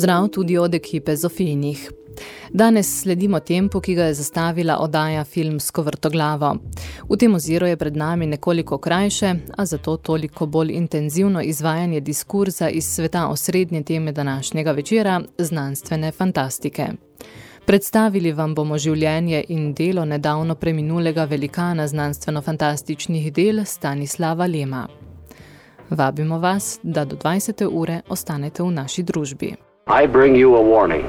Pozdrav tudi od ekipe Zofijnih. Danes sledimo tempu, ki ga je zastavila oddaja Filmsko vrtoglavo. V tem oziru je pred nami nekoliko krajše, a zato toliko bolj intenzivno izvajanje diskurza iz sveta osrednje teme današnjega večera, znanstvene fantastike. Predstavili vam bomo življenje in delo nedavno preminulega velikana znanstveno-fantastičnih del Stanislava Lema. Vabimo vas, da do 20. ure ostanete v naši družbi. I bring you a warning.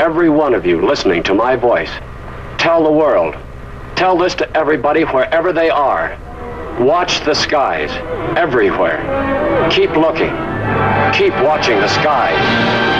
Every one of you listening to my voice, tell the world, tell this to everybody wherever they are. Watch the skies, everywhere. Keep looking. Keep watching the skies.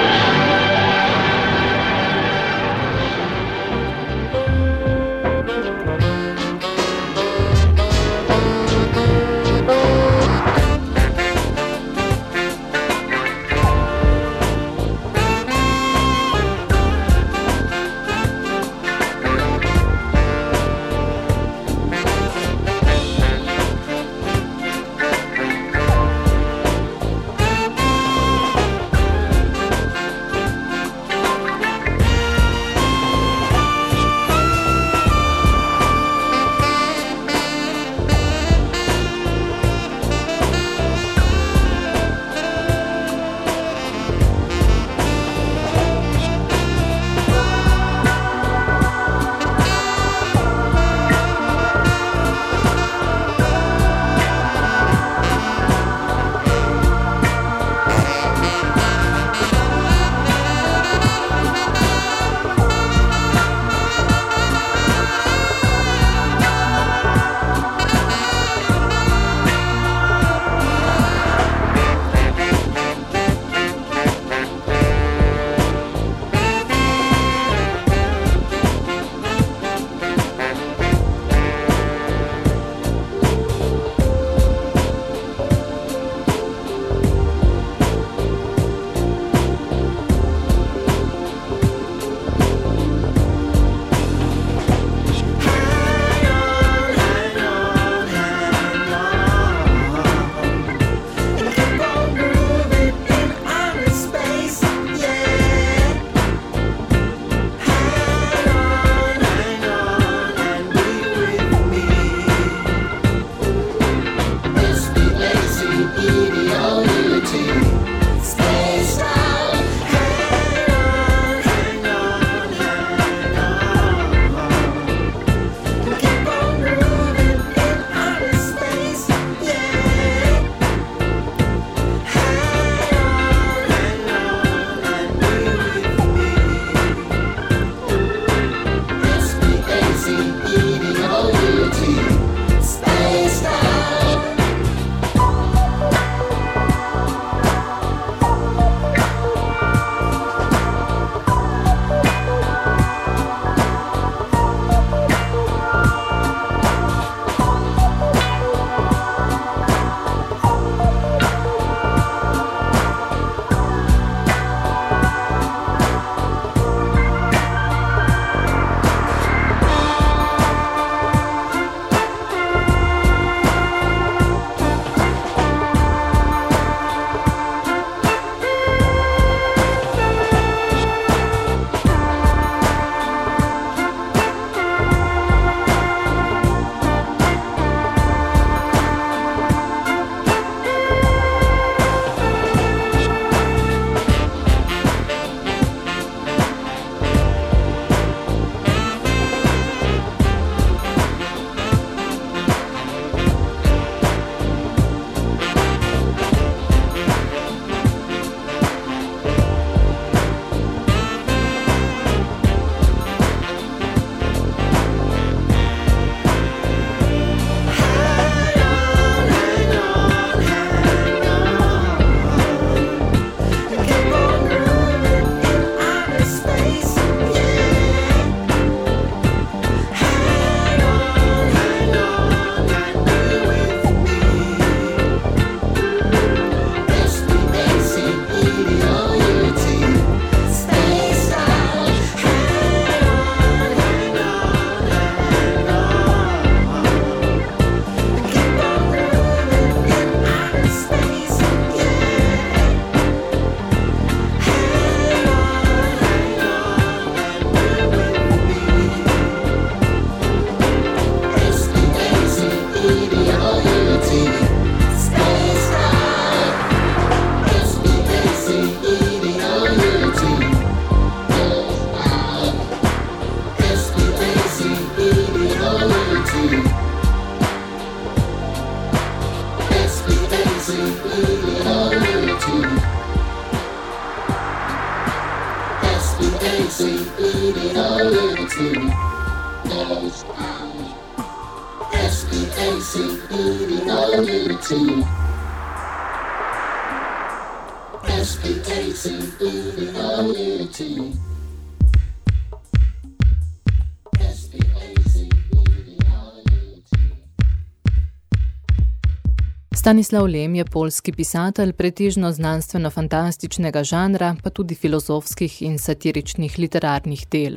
Stanislav Lem je polski pisatelj pretežno znanstveno-fantastičnega žanra, pa tudi filozofskih in satiričnih literarnih del.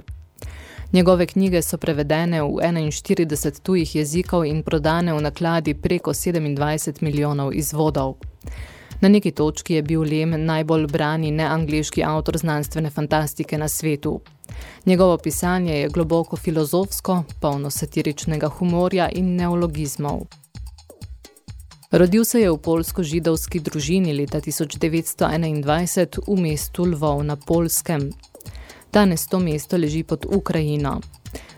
Njegove knjige so prevedene v 41 tujih jezikov in prodane v nakladi preko 27 milijonov izvodov. Na neki točki je bil Lem najbolj brani neangliški avtor znanstvene fantastike na svetu. Njegovo pisanje je globoko filozofsko, polno satiričnega humorja in neologizmov. Rodil se je v polsko-židovski družini leta 1921 v mestu Lvov na Polskem. Danes to mesto leži pod Ukrajino.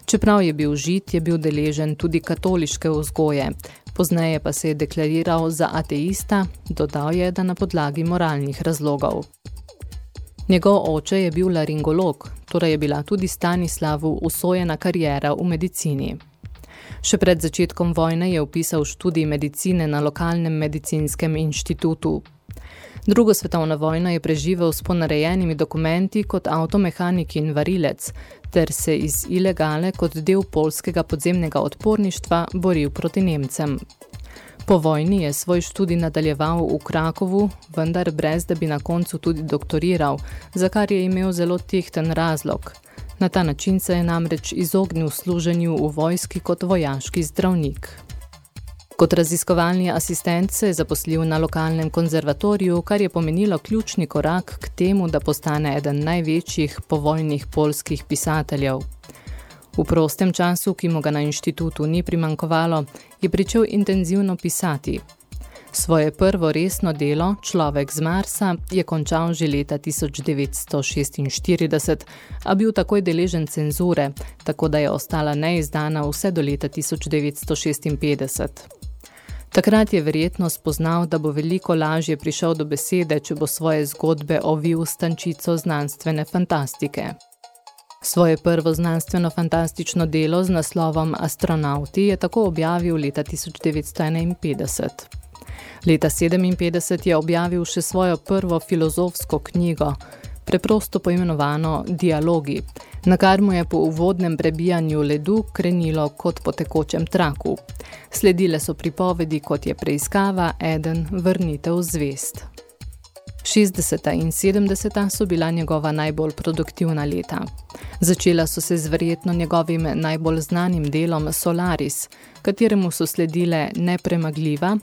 Čeprav je bil žid, je bil deležen tudi katoliške vzgoje, pozneje pa se je deklariral za ateista, dodal je, da na podlagi moralnih razlogov. Njegov oče je bil laringolog, torej je bila tudi Stanislavu usojena karijera v medicini. Še pred začetkom vojne je upisal študij medicine na lokalnem medicinskem inštitutu. Drugo svetovna vojna je preživel s ponarejenimi dokumenti kot avtomehanik in varilec, ter se iz ilegale kot del polskega podzemnega odporništva boril proti Nemcem. Po vojni je svoj študij nadaljeval v Krakovu, vendar brez da bi na koncu tudi doktoriral, za kar je imel zelo tehten razlog. Na ta način se je namreč izognil služenju v vojski kot vojaški zdravnik. Kot raziskovalni asistent se je zaposlil na lokalnem konzervatoriju, kar je pomenilo ključni korak k temu, da postane eden največjih povojnih polskih pisateljev. V prostem času, ki mu ga na inštitutu ni primankovalo, je pričel intenzivno pisati. Svoje prvo resno delo, Človek z Marsa, je končal že leta 1946, a bil takoj deležen cenzure, tako da je ostala neizdana vse do leta 1956. Takrat je verjetno spoznal, da bo veliko lažje prišel do besede, če bo svoje zgodbe ovil stančico znanstvene fantastike. Svoje prvo znanstveno-fantastično delo z naslovom Astronauti je tako objavil leta 1951. Leta 1957 je objavil še svojo prvo filozofsko knjigo, preprosto poimenovano Dialogi, na kar mu je po uvodnem prebijanju ledu krenilo kot po tekočem traku. Sledile so pripovedi, kot je preiskava, eden, vrnitev zvest. 60. in 70. so bila njegova najbolj produktivna leta. Začela so se z verjetno njegovim najbolj znanim delom Solaris, kateremu so sledile Nepremagljiva,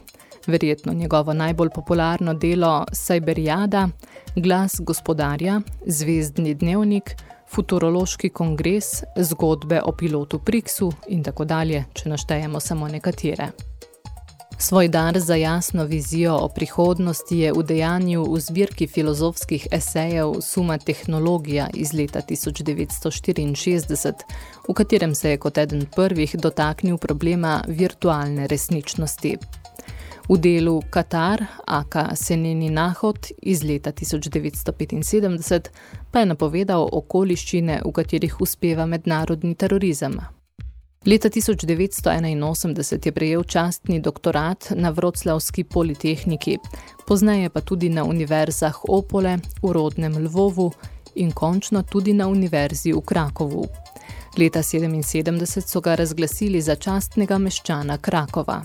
verjetno njegovo najbolj popularno delo Sajberijada, Glas gospodarja, Zvezdni dnevnik, Futurološki kongres, Zgodbe o pilotu Priksu in tako dalje, če naštejemo samo nekatere. Svoj dar za jasno vizijo o prihodnosti je v dejanju v zbirki filozofskih esejev Suma tehnologija iz leta 1964, v katerem se je kot eden prvih dotaknil problema virtualne resničnosti. V delu Katar, aka Seneni Nahod iz leta 1975, pa je napovedal okoliščine, v katerih uspeva mednarodni terorizem. Leta 1981 je prejel častni doktorat na Vroclavski politehniki, pozneje pa tudi na univerzah Opole, v rodnem Lvovu in končno tudi na univerzi v Krakovu. Leta 1977 so ga razglasili za častnega meščana Krakova.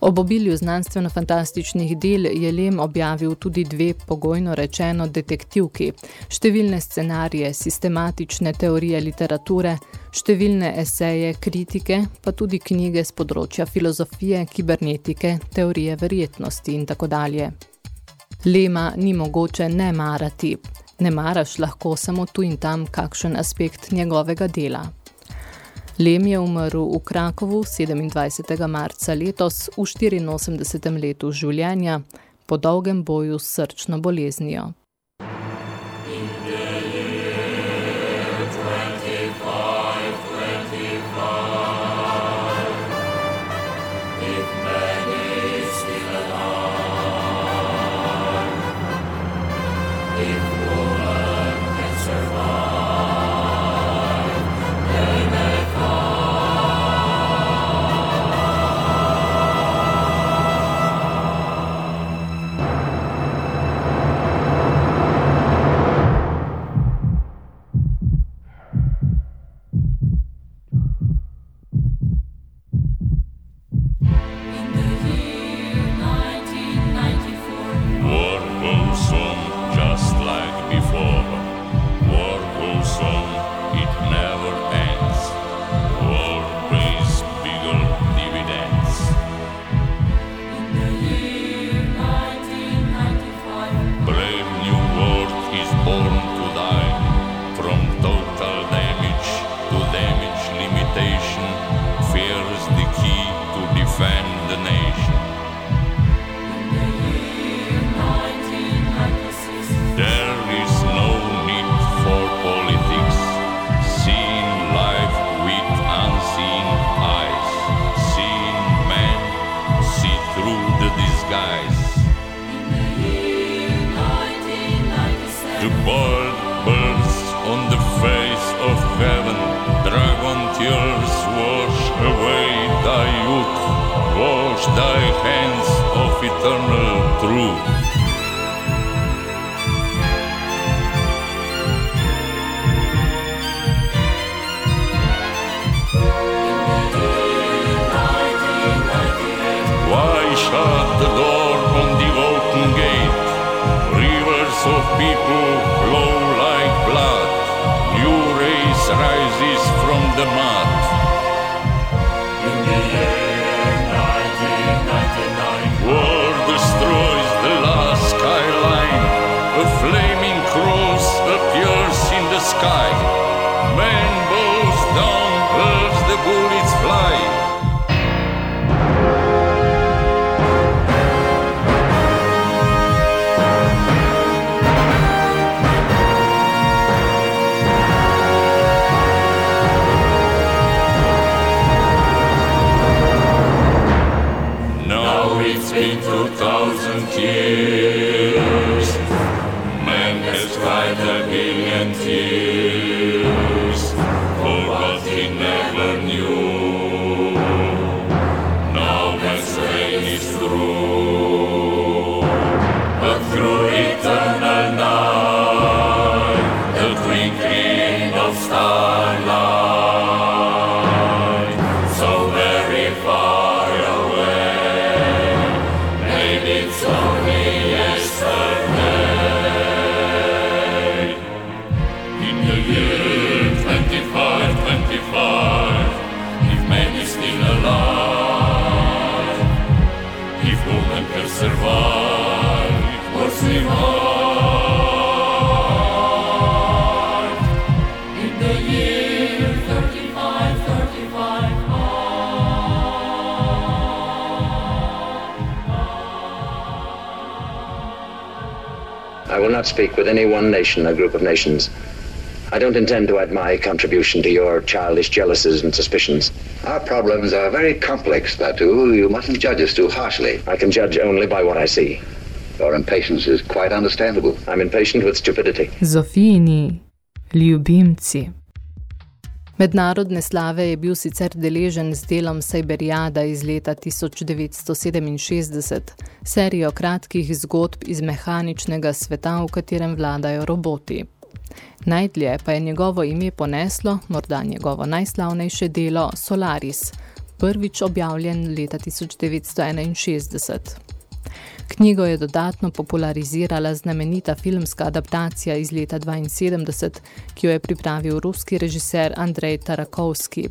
Ob obilju znanstveno-fantastičnih del je Lem objavil tudi dve pogojno rečeno detektivki, številne scenarije, sistematične teorije literature, številne eseje, kritike, pa tudi knjige z področja filozofije, kibernetike, teorije verjetnosti in tako dalje. Lema ni mogoče ne marati. Ne maraš lahko samo tu in tam kakšen aspekt njegovega dela. Lem je umrl v Krakovu 27. marca letos v 84. letu življenja po dolgem boju s srčno boleznijo. the door on the open gate. Rivers of people flow like blood. New race rises from the mud. In the year 1999, war destroys the last skyline. A flaming cross appears in the sky. Man bows down, as the bullets fly. tears. Man has cried a billion tears for what he never knew. Now man's reign is through, but through it. Not speak with any one nation or group of nations. I don't intend to add my contribution to your childish jealousies and suspicions. Our problems are very complex, Batu. You mustn't judge us too harshly. I can judge only by what I see. Your impatience is quite understandable. I'm impatient with stupidity. Zofini, ljubimci. Mednarodne slave je bil sicer deležen z delom Sajberijada iz leta 1967, serijo kratkih zgodb iz mehaničnega sveta, v katerem vladajo roboti. Najdlje pa je njegovo ime poneslo, morda njegovo najslavnejše delo Solaris, prvič objavljen leta 1961. Knjigo je dodatno popularizirala znamenita filmska adaptacija iz leta 1972, ki jo je pripravil ruski režiser Andrej Tarakovski.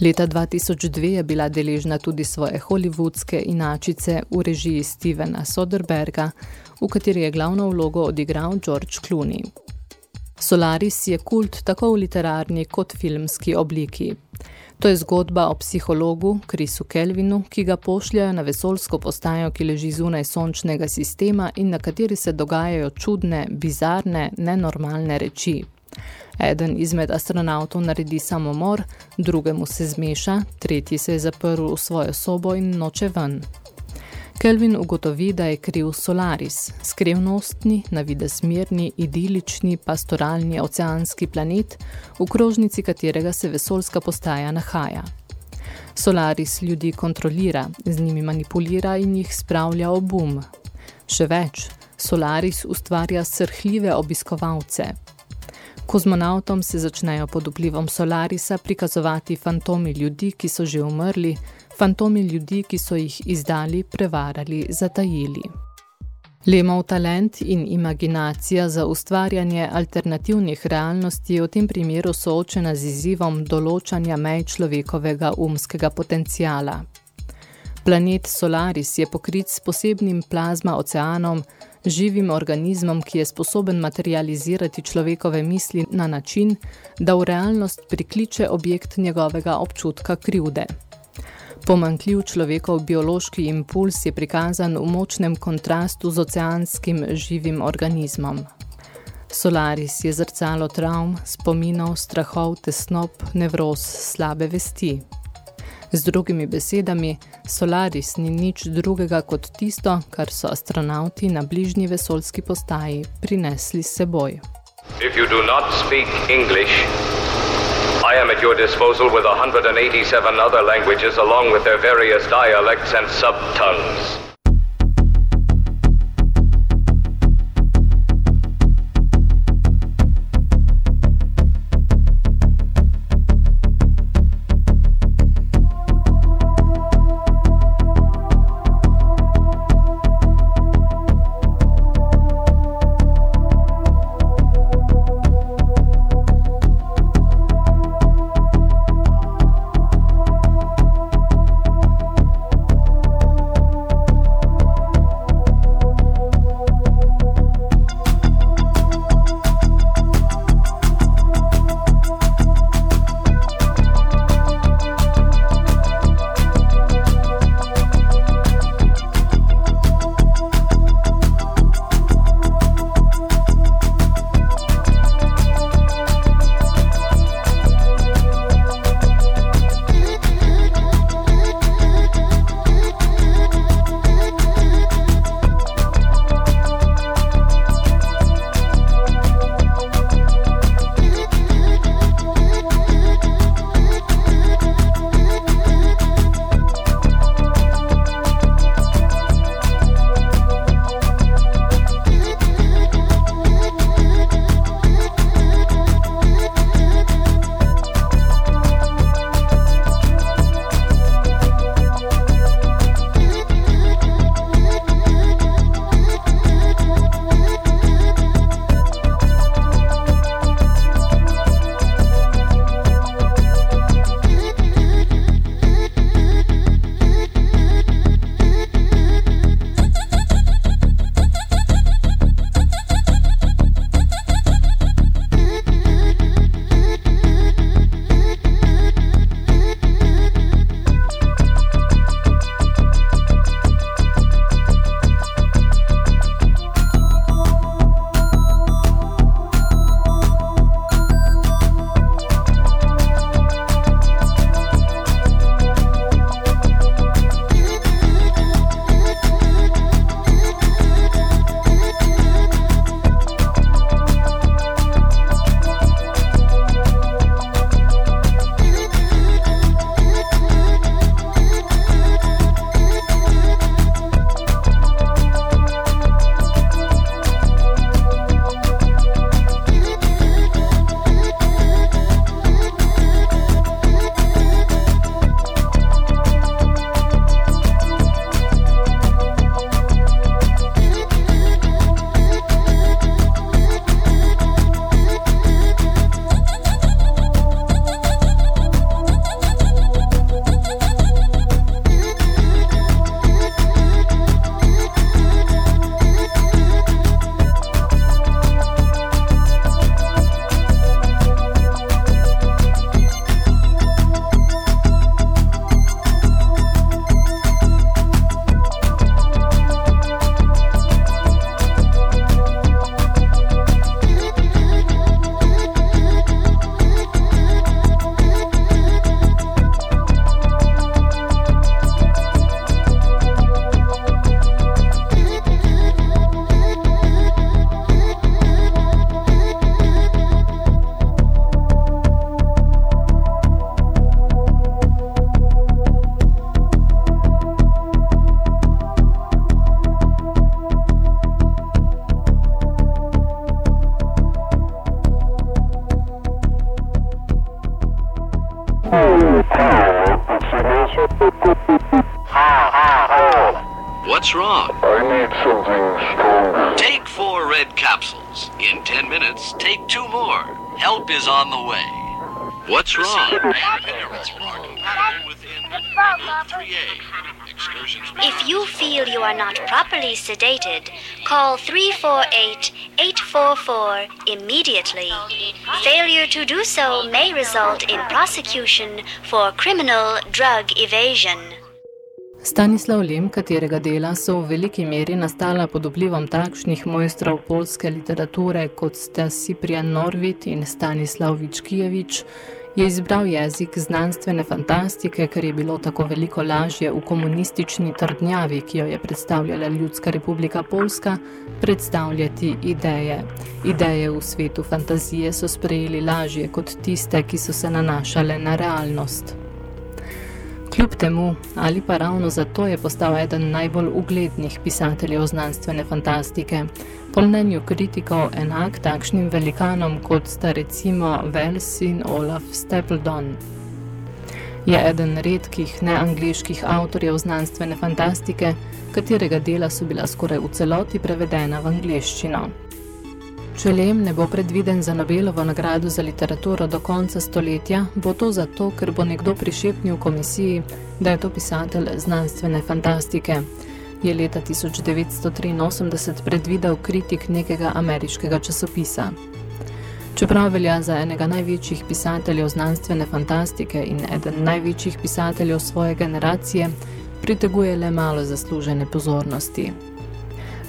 Leta 2002 je bila deležna tudi svoje hollywoodske inačice v režiji Stevena Soderberga, v kateri je glavno vlogo odigral George Clooney. Solaris je kult tako v literarni kot filmski obliki. To je zgodba o psihologu Krisu Kelvinu, ki ga pošljajo na vesolsko postajo, ki leži zunaj sončnega sistema in na kateri se dogajajo čudne, bizarne, nenormalne reči. Eden izmed astronautov naredi samomor, drugemu se zmeša, tretji se je zaprl v svojo sobo in noče ven. Kelvin ugotovi, da je kriv Solaris, skrivnostni, navide smirni, idilični, pastoralni oceanski planet, v krožnici katerega se vesolska postaja nahaja. Solaris ljudi kontrolira, z njimi manipulira in jih spravlja ob um. Še več, Solaris ustvarja srhljive obiskovalce. Kozmonautom se začnejo pod vplivom Solarisa prikazovati fantomi ljudi, ki so že umrli, fantomi ljudi, ki so jih izdali, prevarali, zatajili. Lemov talent in imaginacija za ustvarjanje alternativnih realnosti je v tem primeru soočena z izzivom določanja mej človekovega umskega potencijala. Planet Solaris je pokrit s posebnim plazma oceanom, živim organizmom, ki je sposoben materializirati človekove misli na način, da v realnost prikliče objekt njegovega občutka krivde. Pomankljiv človekov biološki impuls je prikazan v močnem kontrastu z oceanskim živim organizmom. Solaris je zrcalo travm, spominov, strahov, tesnob, nevroz, slabe vesti. Z drugimi besedami, Solaris ni nič drugega kot tisto, kar so astronauti na bližnji vesolski postaji prinesli s seboj. If you do not speak English, I am at your disposal with 187 other languages along with their various dialects and subtongues. Properly sedated, call 348 844 immediately. Failure to do so may result in prosecution for criminal drug evasion. Stanislav Lem, katerega dela so v veliki meri nastala pod vplivom takšnih mojstrov polske literature, kot sta Ciprian Norvit in Stanislav Vičkijevič, je izbral jezik znanstvene fantastike, ker je bilo tako veliko lažje v komunistični trdnjavi, ki jo je predstavljala Ljudska republika Polska, predstavljati ideje. Ideje v svetu fantazije so sprejeli lažje kot tiste, ki so se nanašale na realnost. Kljub temu, ali pa ravno zato je postal eden najbolj uglednih pisateljev znanstvene fantastike, po mnenju kritikov enak takšnim velikanom, kot sta recimo Wells in Olaf Stapledon. Je eden redkih neangliških avtorjev znanstvene fantastike, katerega dela so bila skoraj v celoti prevedena v angliščino. Če Lem ne bo predviden za Nobelovo nagrado za literaturo do konca stoletja, bo to zato, ker bo nekdo prišepnil komisiji, da je to pisatelj znanstvene fantastike, je leta 1983 predvidel kritik nekega ameriškega časopisa. Čeprav velja za enega največjih pisateljev znanstvene fantastike in eden največjih pisateljev svoje generacije, priteguje le malo zaslužene pozornosti.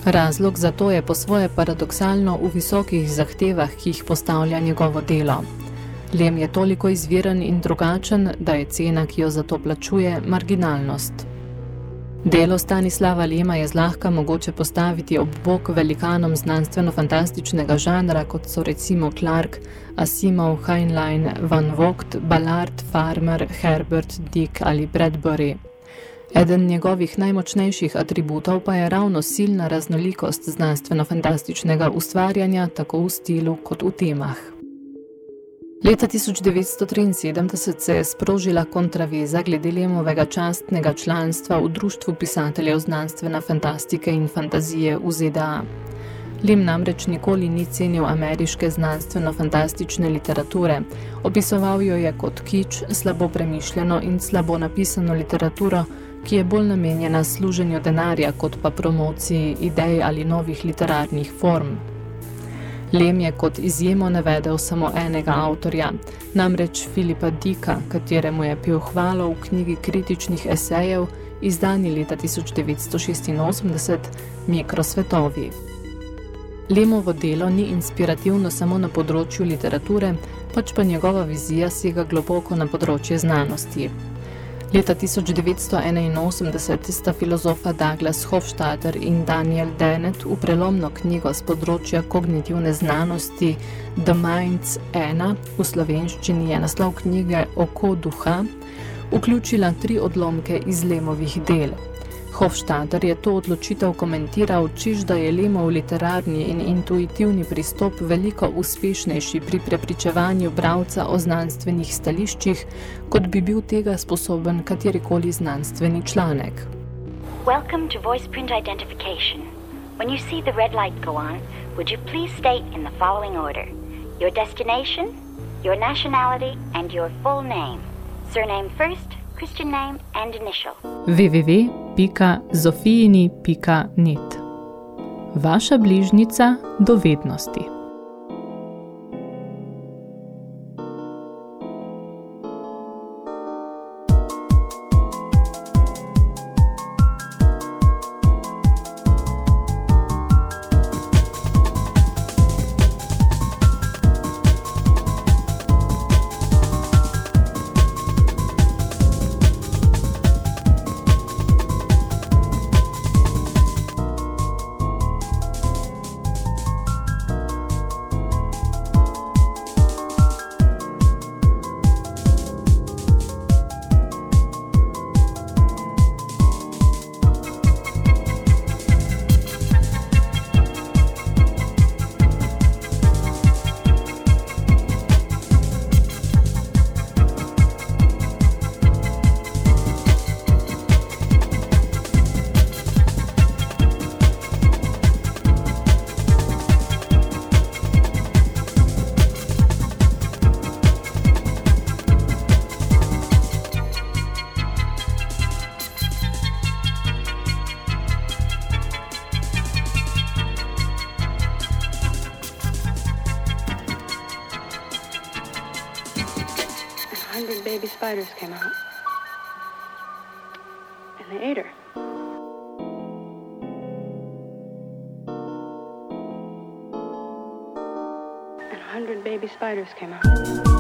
Razlog za to je po svoje paradoksalno v visokih zahtevah, ki jih postavlja njegovo delo. Lem je toliko izviren in drugačen, da je cena, ki jo za to plačuje, marginalnost. Delo Stanislava Lema je zlahka mogoče postaviti ob bok velikanom znanstveno-fantastičnega žanra, kot so recimo Clark, Asimov, Heinlein, Van Vogt, Ballard, Farmer, Herbert, Dick ali Bradbury. Eden njegovih najmočnejših atributov pa je ravno silna raznolikost znanstveno-fantastičnega ustvarjanja tako v stilu kot v temah. Leta 1973 se je sprožila kontraveza glede Lemovega častnega članstva v Društvu pisateljev znanstvena fantastike in fantazije v ZDA. Lem namreč nikoli ni cenil ameriške znanstveno-fantastične literature. Opisoval jo je kot kič, slabo premišljeno in slabo napisano literaturo, ki je bolj namenjena služenju denarja kot pa promociji idej ali novih literarnih form. Lem je kot izjemo navedel samo enega avtorja, namreč Filipa Dika, kateremu je pil hvalo v knjigi kritičnih esejev, izdani leta 1986, Mikrosvetovi. Lemovo delo ni inspirativno samo na področju literature, pač pa njegova vizija sega globoko na področje znanosti. Leta 1981 sta filozofa Douglas Hofstadter in Daniel Dennett v prelomno knjigo z področja kognitivne znanosti The Minds 1, v slovenščini je naslov knjige Oko duha, vključila tri odlomke iz Lemovih del. Hofstadter je to odločitev komentiral, čiž da je Lemov literarni in intuitivni pristop veliko uspešnejši pri prepričevanju bravca o znanstvenih stališčih, kot bi bil tega sposoben katerikoli znanstveni članek. Welcome to voice print identification. When you see the red light go on, would you please state in the following order your destination, your nationality, and your full name. Surname first, Christian name and initial. www.zofijini.net Vaša bližnica do hundred baby spiders came out.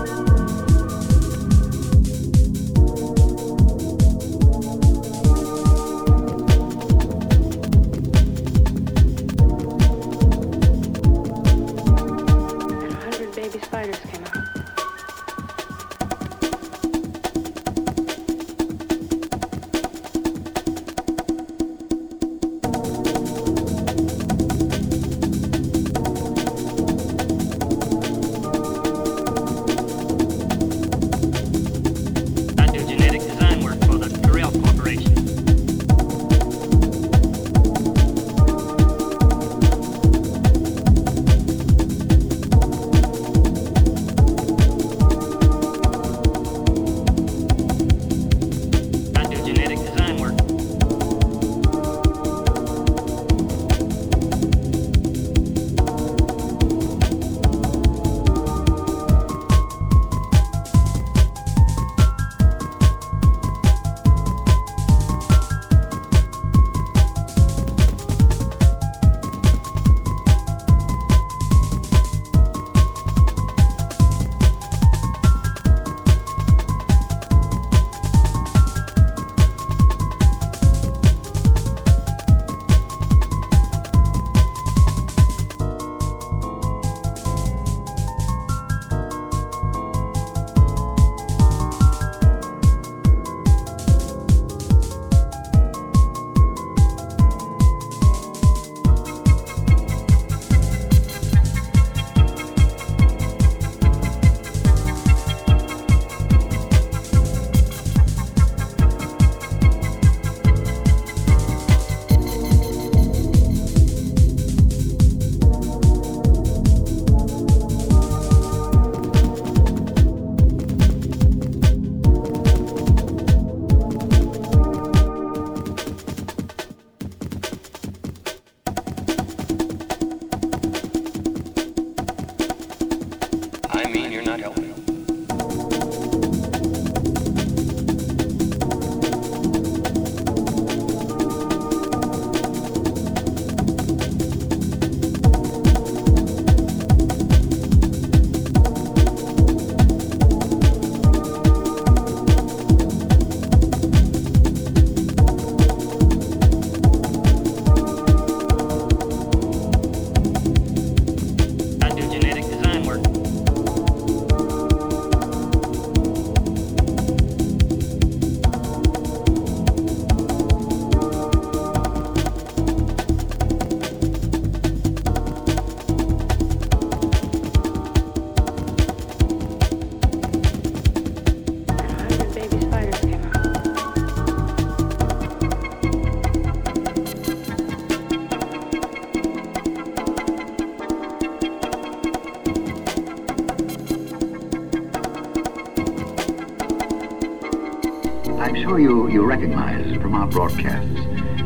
Sure you, you recognize from our broadcasts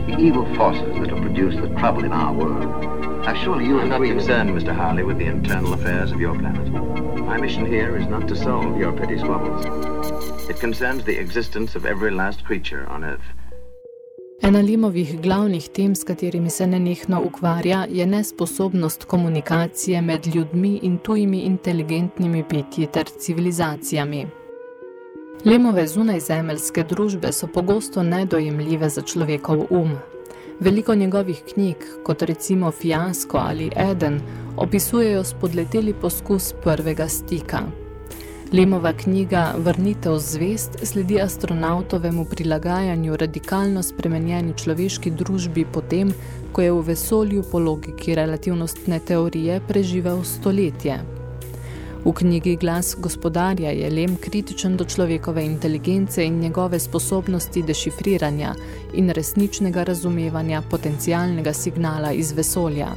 the evil forces that have produced the trouble in our world. Now, surely you I'm not agree with concerned, Mr. Harley, with the internal affairs of your planet. My mission here is not to solve your petty squabbles. It concerns the existence of every last creature on Earth. Ena Limovih glavnih tem, s katerimi se nenehno ukvarja, je nesposobnost komunikacije med ljudmi in tujimi inteligentnimi bitji ter civilizacijami. Lemove zunajzemeljske družbe so pogosto nedojemljive za človekov um. Veliko njegovih knjig, kot recimo Fiasko ali Eden, opisujejo spodleteli poskus prvega stika. Lemova knjiga Vrnitev zvest sledi astronautovemu prilagajanju radikalno spremenjeni človeški družbi potem, ko je v vesolju po logiki relativnostne teorije preživel stoletje. V knjigi Glas gospodarja je Lem kritičen do človekove inteligence in njegove sposobnosti dešifriranja in resničnega razumevanja potencialnega signala iz vesolja.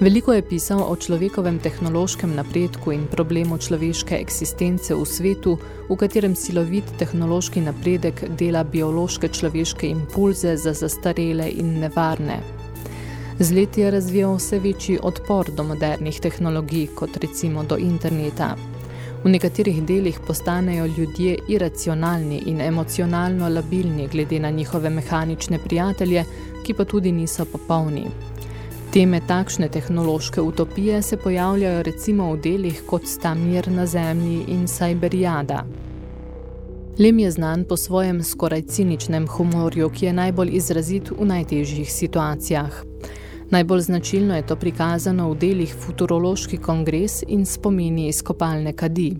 Veliko je pisal o človekovem tehnološkem napredku in problemu človeške eksistence v svetu, v katerem silovit tehnološki napredek dela biološke človeške impulze za zastarele in nevarne. Z leti je razvijal vse večji odpor do modernih tehnologij, kot recimo do interneta. V nekaterih delih postanejo ljudje iracionalni in emocionalno labilni glede na njihove mehanične prijatelje, ki pa tudi niso popolni. Teme takšne tehnološke utopije se pojavljajo recimo v delih kot sta Mir na zemlji in Cyberijada. Lem je znan po svojem skoraj ciničnem humorju, ki je najbolj izrazit v najtežjih situacijah. Najbolj značilno je to prikazano v delih Futurološki kongres in spomini iz kopalne kadi.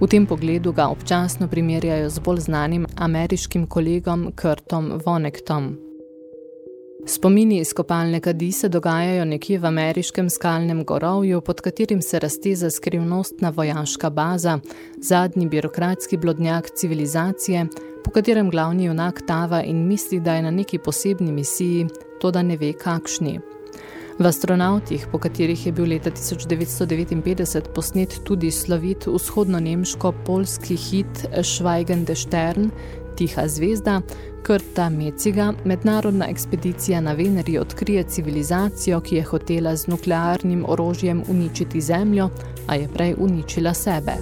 V tem pogledu ga občasno primerjajo z bolj znanim ameriškim kolegom Kurtom Vonektom. Spomini iz kopalne kadi se dogajajo nekje v ameriškem skalnem gorovju, pod katerim se razteza skrivnostna vojaška baza, zadnji birokratski blodnjak civilizacije, po katerem glavni junak tava in misli, da je na neki posebni misiji, to da ne ve kakšni. V astronautih, po katerih je bil leta 1959 posnet tudi slovit vzhodno-nemško-polski hit Schweigen de Stern, Tiha zvezda, Krta Meciga, mednarodna ekspedicija na Veneri odkrije civilizacijo, ki je hotela z nuklearnim orožjem uničiti Zemljo, a je prej uničila sebe.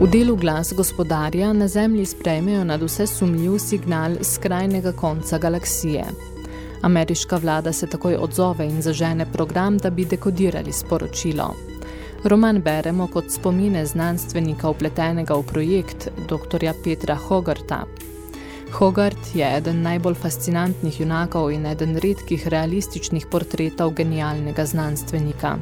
V delu glas gospodarja na Zemlji sprejmejo nad vse sumljiv signal skrajnega konca galaksije. Ameriška vlada se takoj odzove in zažene program, da bi dekodirali sporočilo. Roman beremo kot spomine znanstvenika upletenega v projekt dr. Petra Hogarta. Hogart je eden najbolj fascinantnih junakov in eden redkih realističnih portretov genialnega znanstvenika.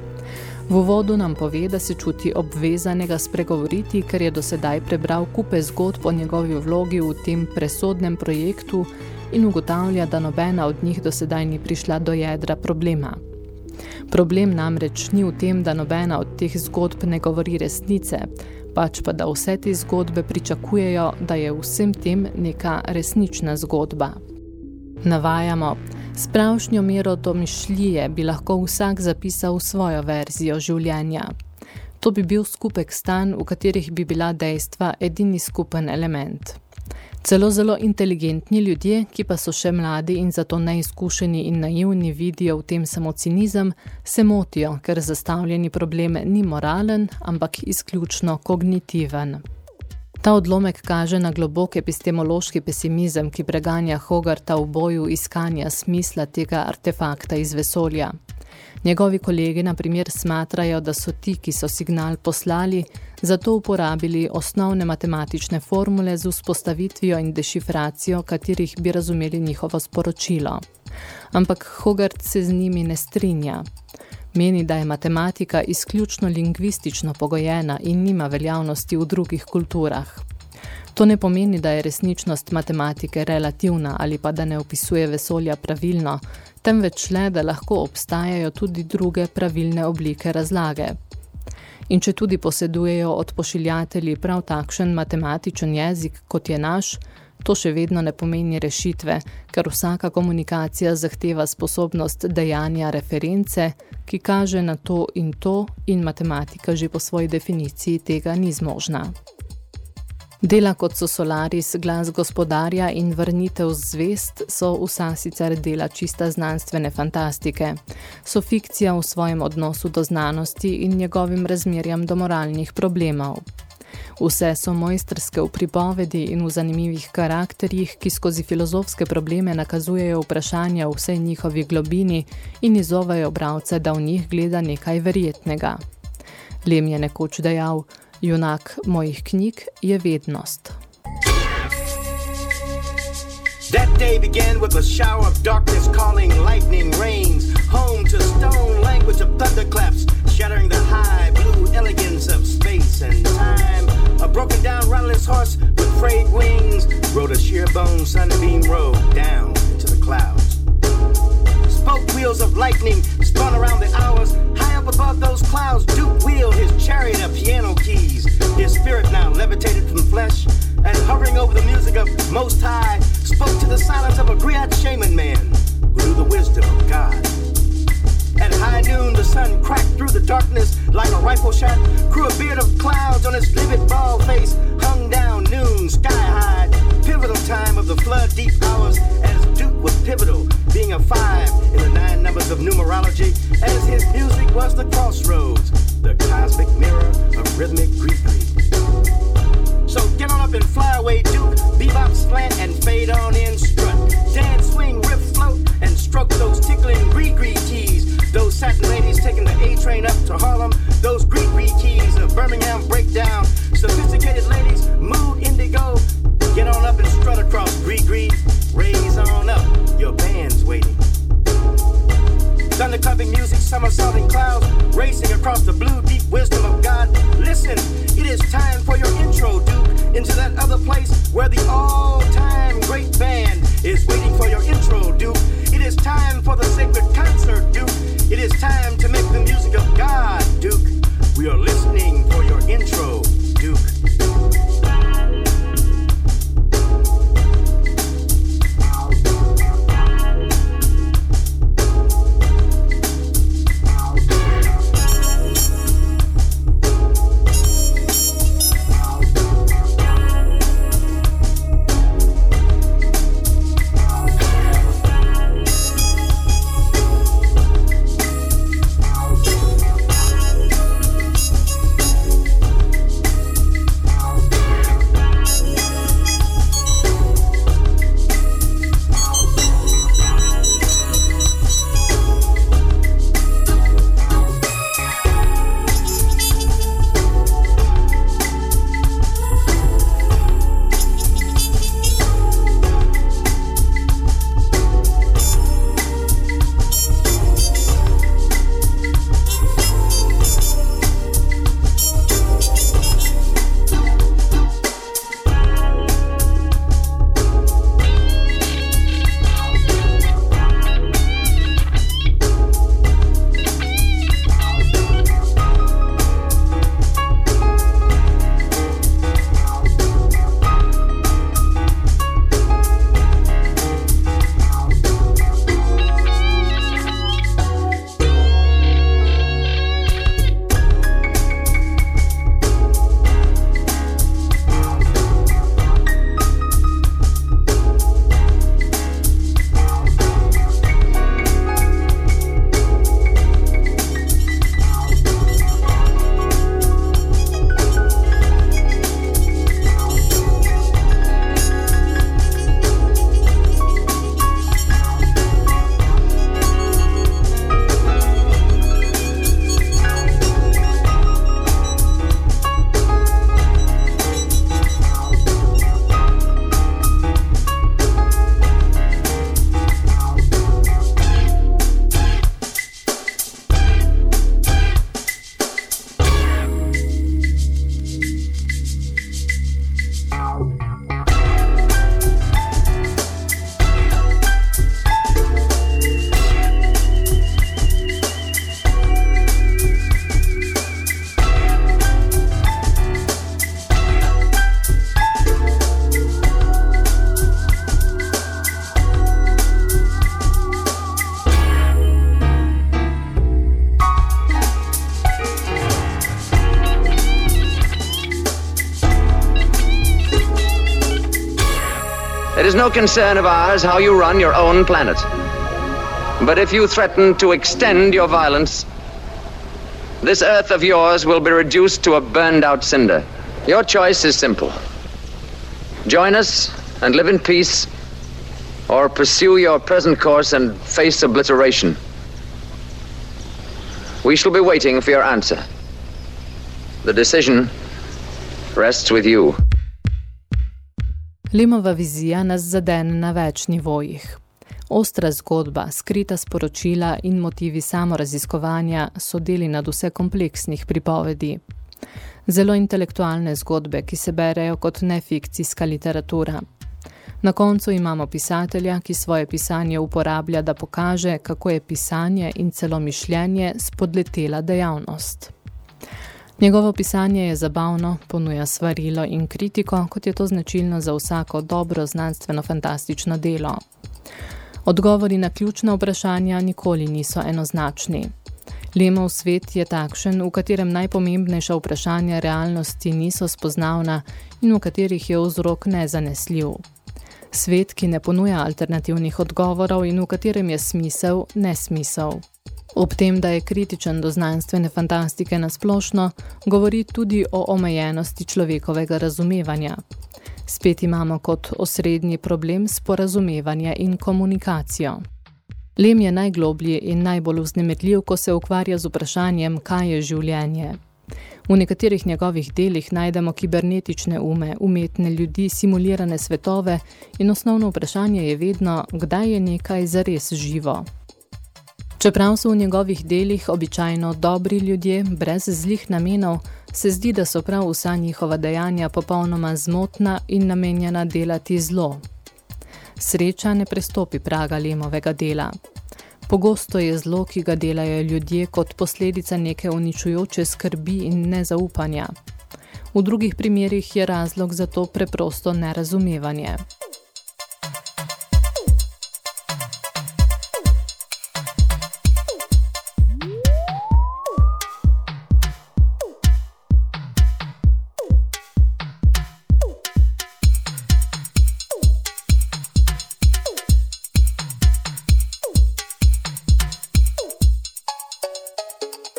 V uvodu nam pove, da se čuti obvezanega spregovoriti, ker je dosedaj prebral kupe zgodb o njegovi vlogi v tem presodnem projektu in ugotavlja, da nobena od njih dosedaj ni prišla do jedra problema. Problem namreč ni v tem, da nobena od teh zgodb ne govori resnice, pač pa da vse te zgodbe pričakujejo, da je vsem tem neka resnična zgodba. Navajamo, s pravšnjo mero domišljije bi lahko vsak zapisal svojo verzijo življenja. To bi bil skupek stan, v katerih bi bila dejstva edini skupen element. Celo zelo inteligentni ljudje, ki pa so še mladi in zato neizkušeni in naivni vidijo v tem samo cinizem, se motijo, ker zastavljeni problem ni moralen, ampak izključno kognitiven. Ta odlomek kaže na globok epistemološki pesimizem, ki preganja Hogarta v boju iskanja smisla tega artefakta iz vesolja. Njegovi kolegi na primer smatrajo, da so ti, ki so signal poslali, zato uporabili osnovne matematične formule z vzpostavitvijo in dešifracijo, katerih bi razumeli njihovo sporočilo. Ampak Hogarth se z njimi ne strinja. Meni, da je matematika izključno lingvistično pogojena in nima veljavnosti v drugih kulturah. To ne pomeni, da je resničnost matematike relativna ali pa da ne opisuje vesolja pravilno, temveč le, da lahko obstajajo tudi druge pravilne oblike razlage. In če tudi posedujejo od pošiljatelji prav takšen matematičen jezik, kot je naš, to še vedno ne pomeni rešitve, ker vsaka komunikacija zahteva sposobnost dejanja reference, ki kaže na to in to, in matematika že po svoji definiciji tega ni zmožna. Dela kot so Solaris, glas gospodarja in vrnitev zvest so vsa sicer dela čista znanstvene fantastike. So fikcija v svojem odnosu do znanosti in njegovim razmerjam do moralnih problemov. Vse so mojstrske v pripovedi in v zanimivih karakterjih, ki skozi filozofske probleme nakazujejo vprašanja v vsej njihovi globini in izovajo bralce, da v njih gleda nekaj verjetnega. Lem je nekoč dejal, Junak mojih knjig je vednost. That day began with a shower of darkness calling lightning rains home to stone language of thunderclaps shattering the high blue elegance of space and time. A broken down runless horse with frayed wings. Rode a sheer bone sunbeam road down into the clouds. Spoke wheels of lightning spun around the hours. High up above those clouds, Duke wheeled his chariot of piano keys. His spirit now levitated from flesh, and hovering over the music of Most High, spoke to the silence of a griot shaman man the crossroads, no concern of ours how you run your own planet. But if you threaten to extend your violence, this Earth of yours will be reduced to a burned out cinder. Your choice is simple. Join us and live in peace, or pursue your present course and face obliteration. We shall be waiting for your answer. The decision rests with you. Limova vizija nas zadene na več nivojih. Ostra zgodba, skrita sporočila in motivi samoraziskovanja so deli nad vse kompleksnih pripovedi. Zelo intelektualne zgodbe, ki se berejo kot nefikcijska literatura. Na koncu imamo pisatelja, ki svoje pisanje uporablja, da pokaže, kako je pisanje in celo mišljenje spodletela dejavnost. Njegovo pisanje je zabavno, ponuja svarilo in kritiko, kot je to značilno za vsako dobro znanstveno-fantastično delo. Odgovori na ključna vprašanja nikoli niso enoznačni. Lemov svet je takšen, v katerem najpomembnejša vprašanja realnosti niso spoznavna in v katerih je vzrok nezanesljiv. Svet, ki ne ponuja alternativnih odgovorov in v katerem je smisel nesmisel. Ob tem, da je kritičen do znanstvene fantastike nasplošno, govori tudi o omejenosti človekovega razumevanja. Spet imamo kot osrednji problem sporazumevanje in komunikacijo. Lem je najgloblji in najbolj vznemirljiv, ko se ukvarja z vprašanjem, kaj je življenje. V nekaterih njegovih delih najdemo kibernetične ume, umetne ljudi, simulirane svetove in osnovno vprašanje je vedno, kdaj je nekaj zares živo. Čeprav so v njegovih delih običajno dobri ljudje, brez zlih namenov, se zdi, da so prav vsa njihova dejanja popolnoma zmotna in namenjena delati zlo. Sreča ne prestopi praga Lemovega dela. Pogosto je zlo, ki ga delajo ljudje kot posledica neke uničujoče skrbi in nezaupanja. V drugih primerih je razlog za to preprosto nerazumevanje.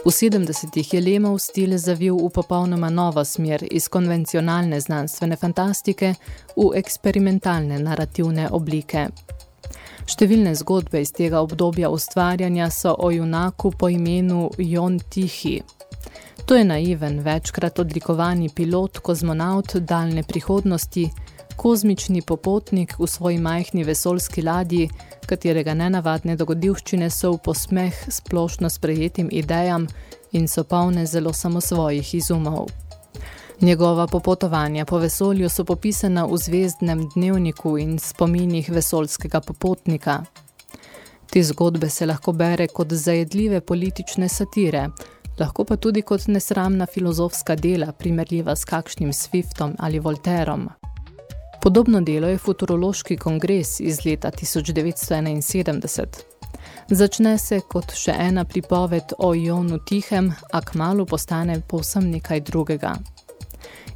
V 70-ih je Lemov stil zavil v popolnoma novo smer iz konvencionalne znanstvene fantastike v eksperimentalne narativne oblike. Številne zgodbe iz tega obdobja ustvarjanja so o junaku po imenu Jon Tihi. To je naiven, večkrat odlikovani pilot, kozmonaut daljne prihodnosti, kozmični popotnik v svoji majhni vesolski ladji, katerega nenavadne dogodivščine so v posmeh splošno sprejetim idejam in so polne zelo samosvojih izumov. Njegova popotovanja po vesolju so popisana v zvezdnem dnevniku in spominih vesolskega popotnika. Te zgodbe se lahko bere kot zajedljive politične satire, lahko pa tudi kot nesramna filozofska dela, primerljiva s kakšnim Swiftom ali Volterom. Podobno delo je Futurološki kongres iz leta 1971. Začne se kot še ena pripoved o Ionu Tihem, a kmalu postane povsem nekaj drugega.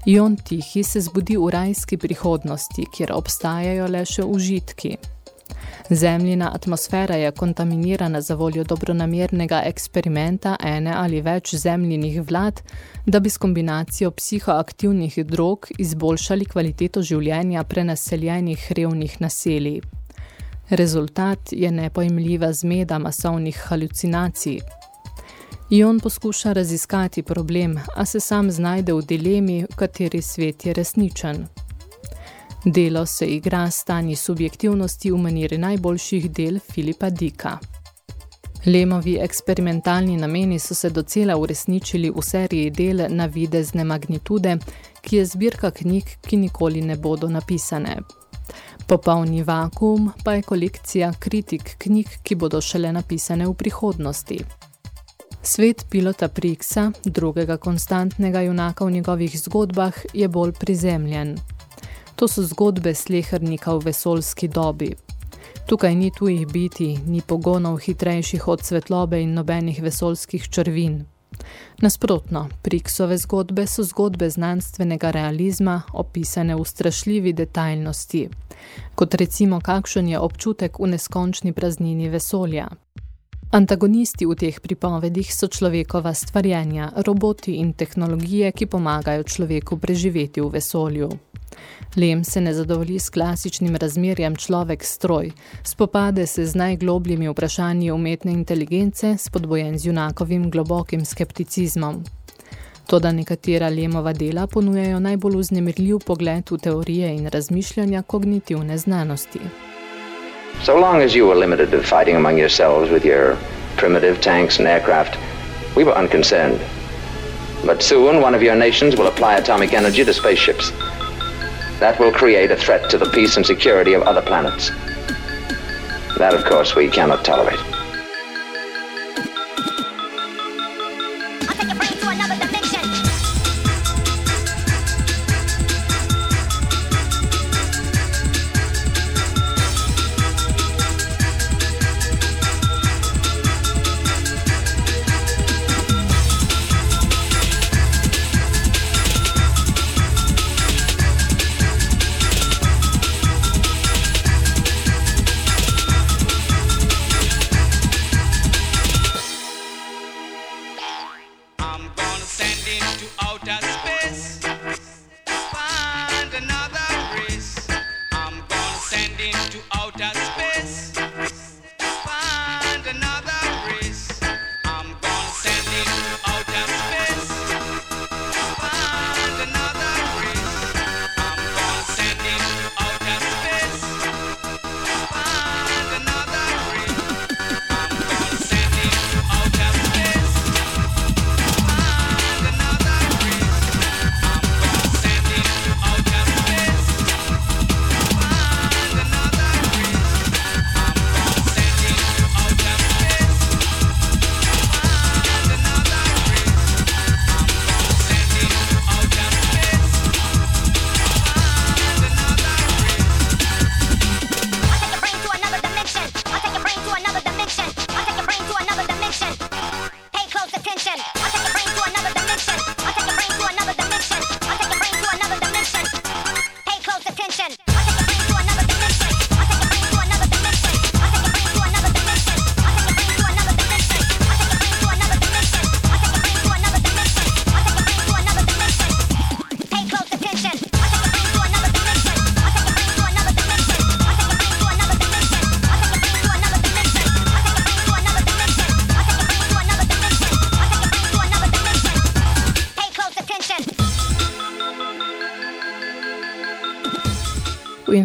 Ion Tihi se zbudi v rajski prihodnosti, kjer obstajajo le še užitki – Zemljina atmosfera je kontaminirana za voljo dobronamernega eksperimenta ene ali več zemljinih vlad, da bi s kombinacijo psihoaktivnih drog izboljšali kvaliteto življenja prenaseljenih revnih naselij. Rezultat je nepojmljiva zmeda masovnih halucinacij. Ion poskuša raziskati problem, a se sam znajde v dilemi, v kateri svet je resničen. Delo se igra stanji subjektivnosti v maniri najboljših del Filipa Dika. Lemovi eksperimentalni nameni so se docela uresničili v seriji del na videzne magnitude, ki je zbirka knjig, ki nikoli ne bodo napisane. Popolni vakuum pa je kolekcija kritik knjig, ki bodo šele napisane v prihodnosti. Svet pilota Prixa, drugega konstantnega junaka v njegovih zgodbah, je bolj prizemljen. To so zgodbe slehernika v vesolski dobi. Tukaj ni tujih biti, ni pogonov hitrejših od svetlobe in nobenih vesolskih črvin. Nasprotno, Priksove zgodbe so zgodbe znanstvenega realizma, opisane v strašljivi detaljnosti, kot recimo kakšen je občutek v neskončni praznini vesolja. Antagonisti v teh pripovedih so človekova stvarjenja, roboti in tehnologije, ki pomagajo človeku preživeti v vesolju. Lem se ne zadovolji s klasičnim razmerjem človek-stroj, spopade se z najglobljimi vprašanji umetne inteligence, spodbojen z junakovim globokim skepticizmom. Toda nekatera Lemova dela ponujajo najbolj vznemirljiv pogled v teorije in razmišljanja kognitivne znanosti. So long as you were limited to fighting among yourselves with your primitive tanks and aircraft, we were unconcerned. But soon one of your nations will apply atomic energy to spaceships. That will create a threat to the peace and security of other planets. That, of course, we cannot tolerate.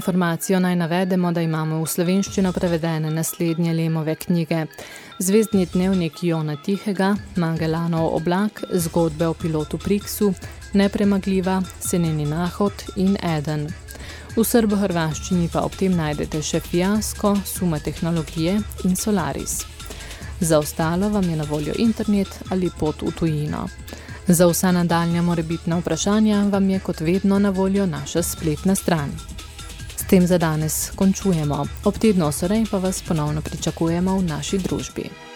Informacijo naj navedemo, da imamo v slovenščino prevedene naslednje Lemove knjige. Zvezdni dnevnik Jona Tihega, Mangelanov oblak, zgodbe o pilotu Priksu, Nepremagljiva, Seneni nahod in Eden. V srbo-hrvaščini pa ob tem najdete še Fiasko, Suma tehnologije in Solaris. Za ostalo vam je na voljo internet ali pot v tujino. Za vsa nadaljnja morebitna vprašanja vam je kot vedno na voljo naša spletna stran. Tem za danes končujemo. Ob tedno osorej pa vas ponovno pričakujemo v naši družbi.